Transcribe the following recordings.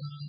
Thank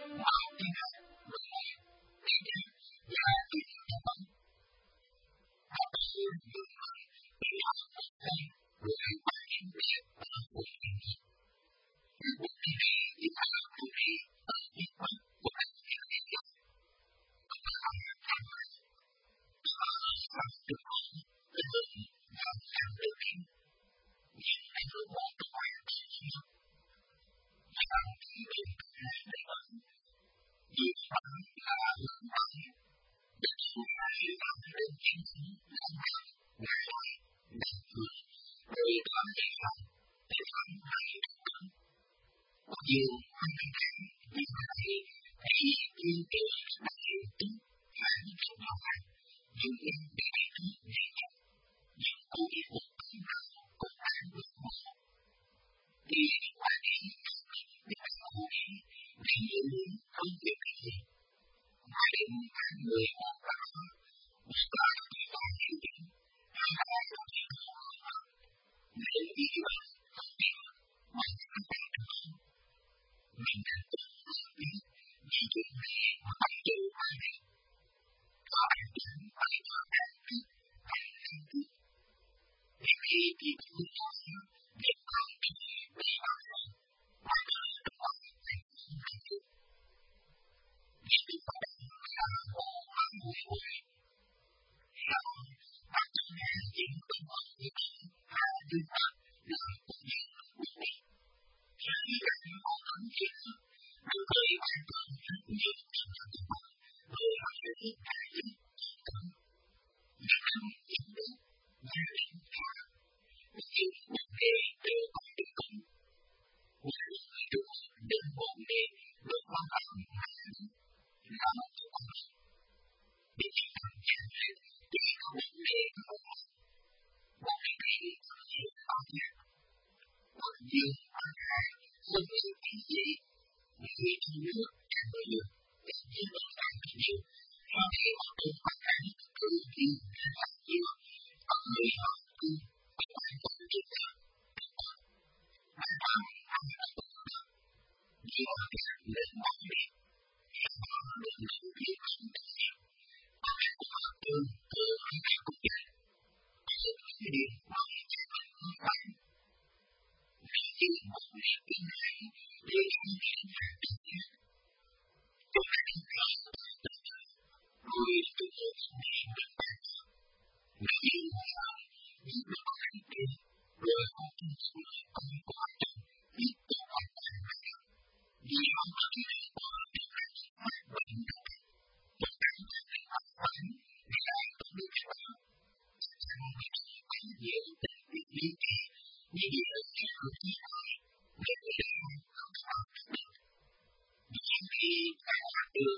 should be đưa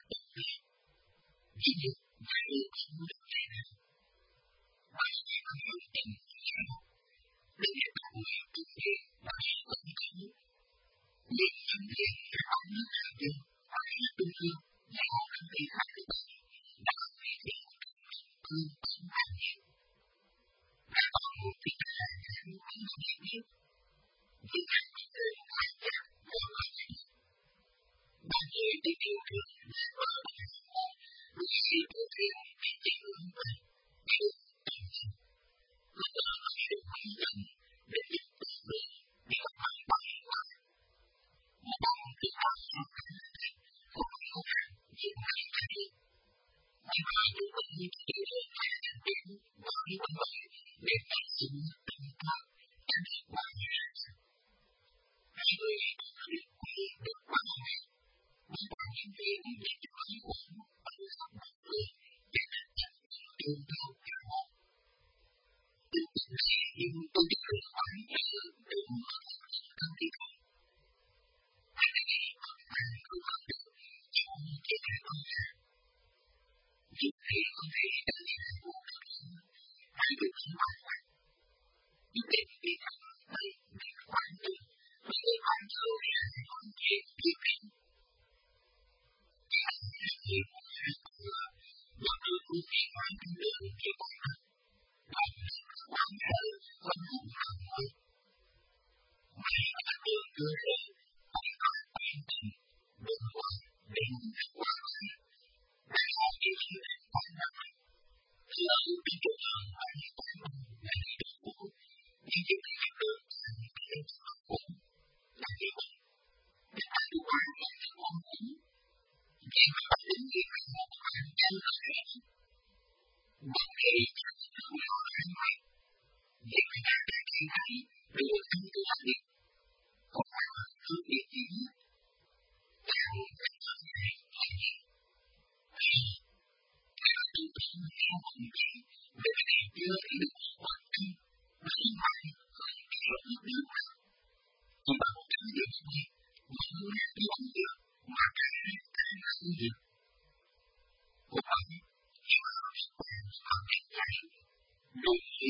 你是我心中最美丽的女人，我为你付出一切，你是我今生最美丽的女人。你是我心中最美丽的女人，我为你付出一切，你是我今生最美丽的女人。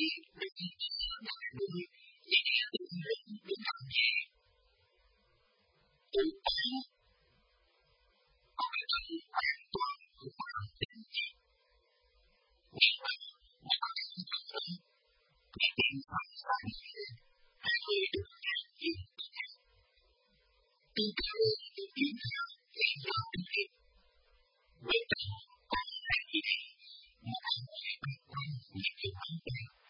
Thank you. are. We the the the the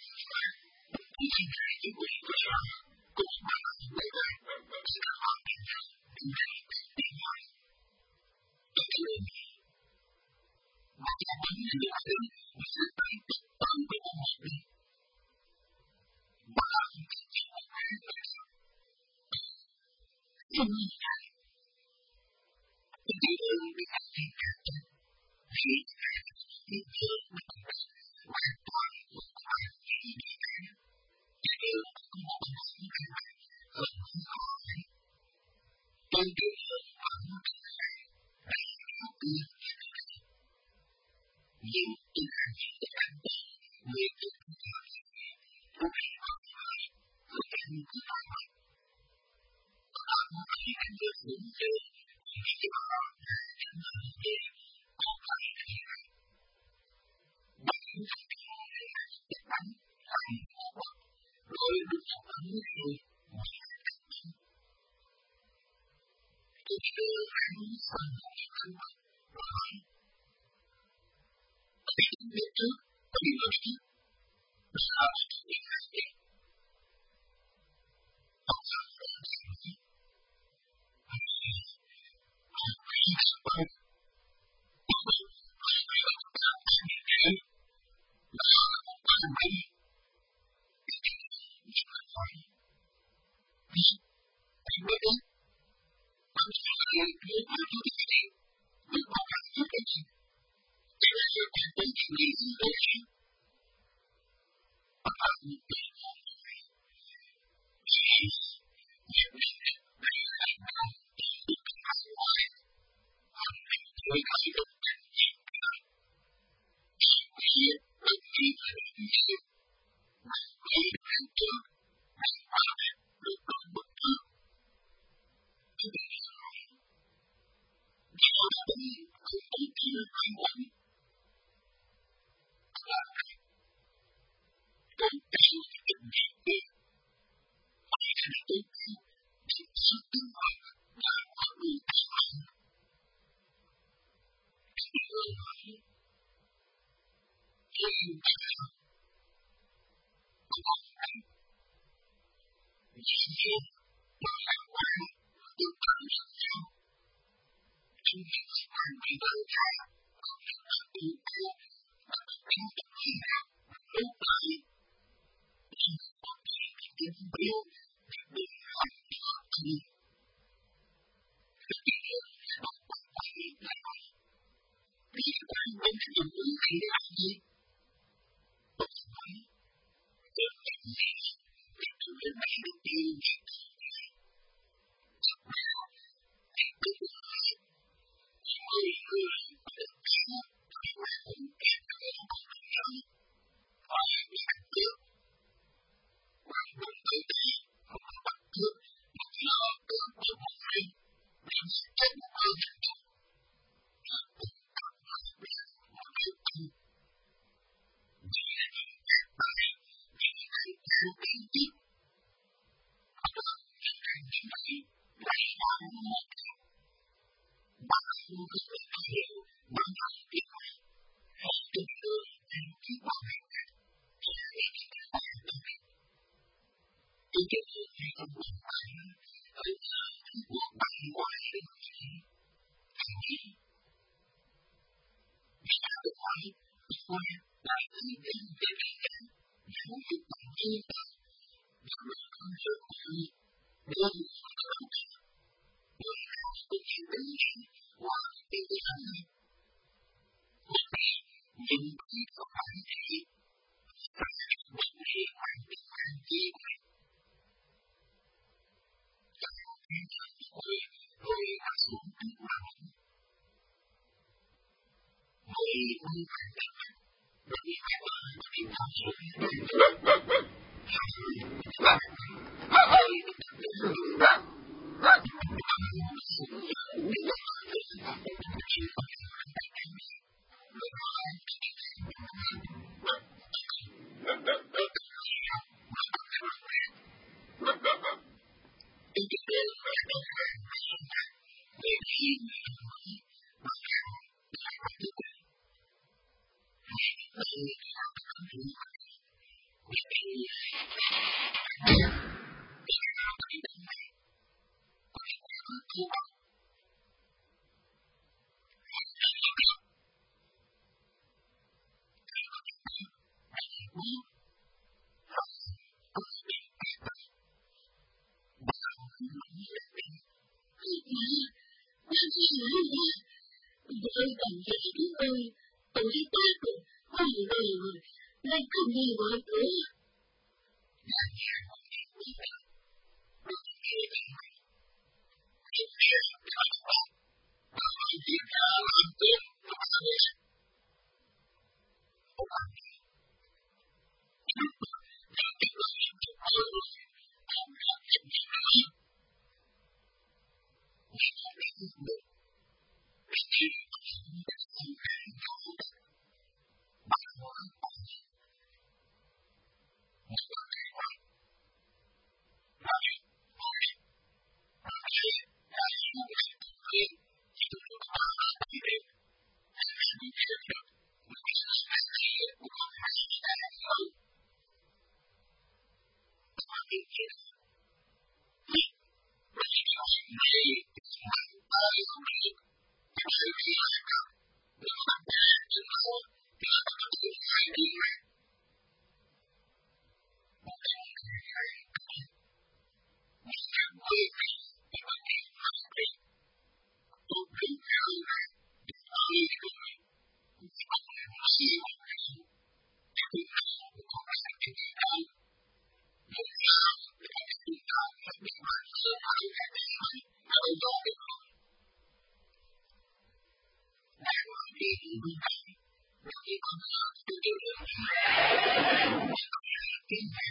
you Thank you. như núi lửa. Với bản chúng tôi, tôi đã cùng hoàn đều, nên không như mọi thứ impact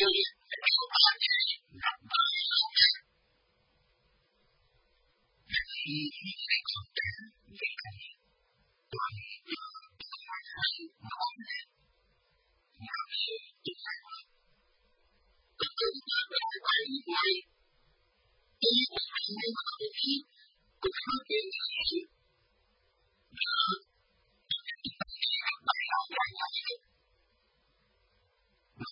billion central RMB from Europe. The second biggest foreign market market is Taiwan. In the Chinese economy, the contribution to the economy of Taiwan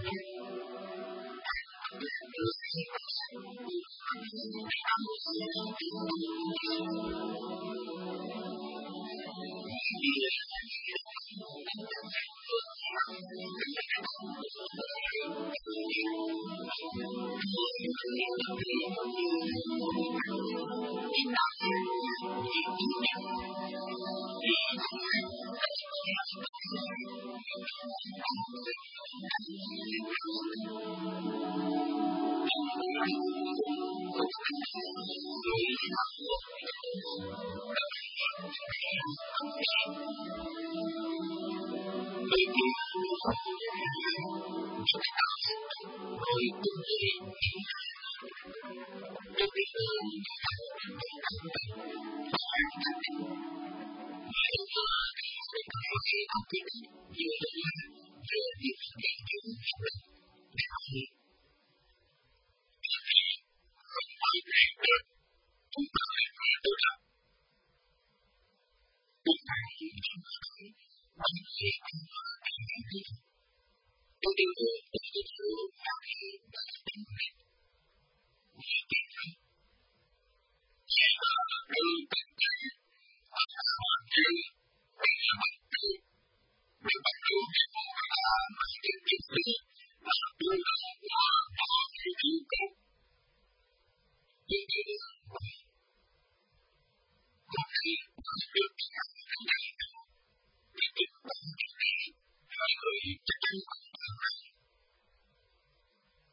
Thank you. ดูดี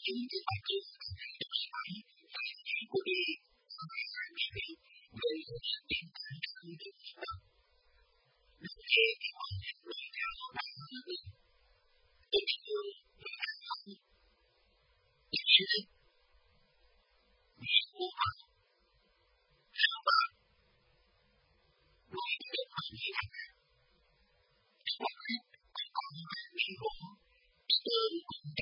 change in my business industry I think will be higher maybe than what has been contributed to. The big one right now actually is still the outcome. It is the overall number right at my hand. What I call my people is the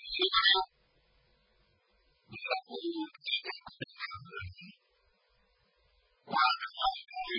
Thank you.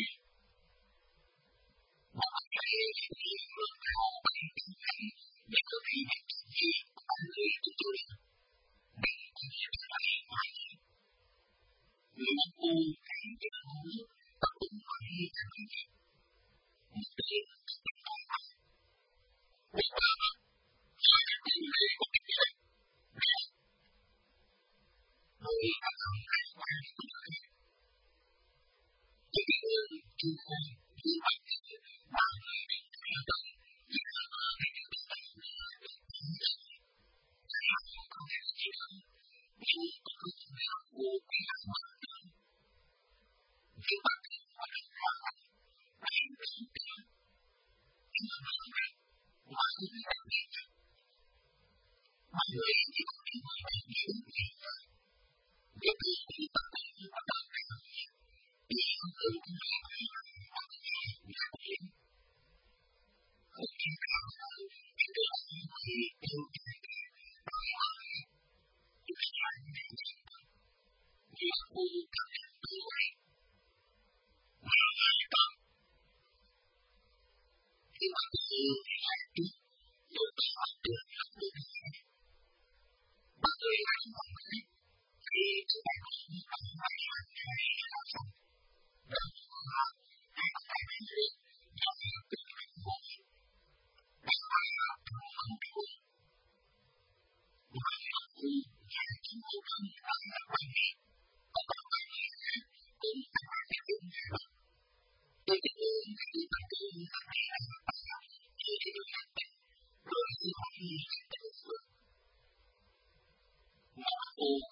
Thank you.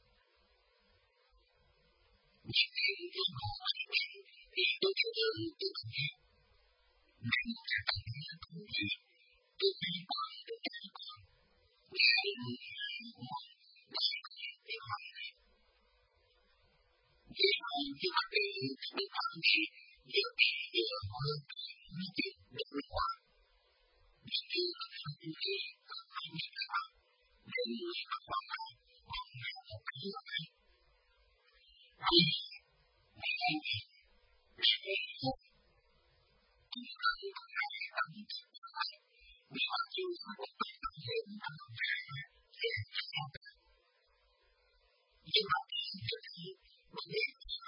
你听，多么美丽，你的歌声多动听，美得像春天，多芬芳的阳光，美丽如花，美丽如花。就像你美丽的双臂，有时也温柔地抚摸，你的手臂，你的肩膀，你的怀抱，让我疲惫的心。peace, and respectful. And I think that I need to die. We are doing what we are doing on the matter that is happening. You are being given the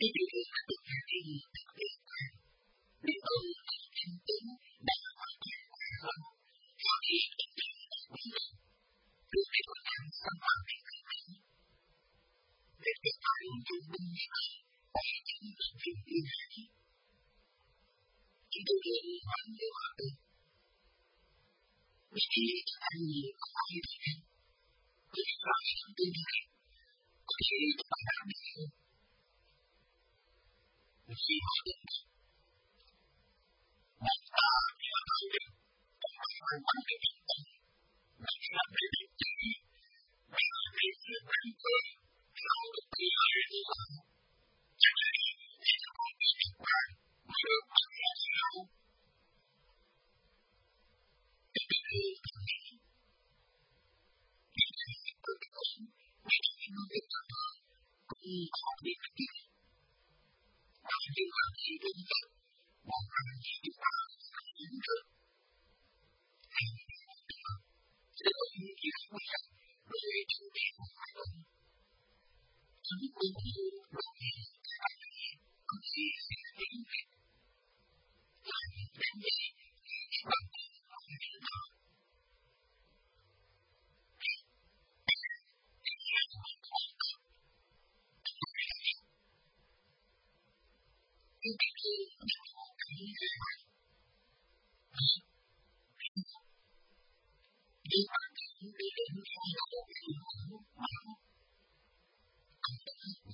PPE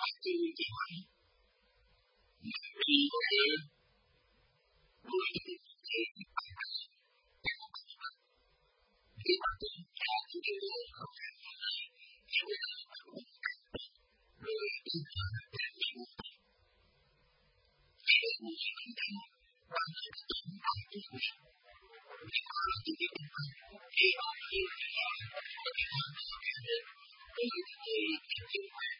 Thank you. do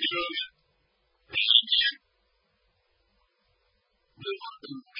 is the quantum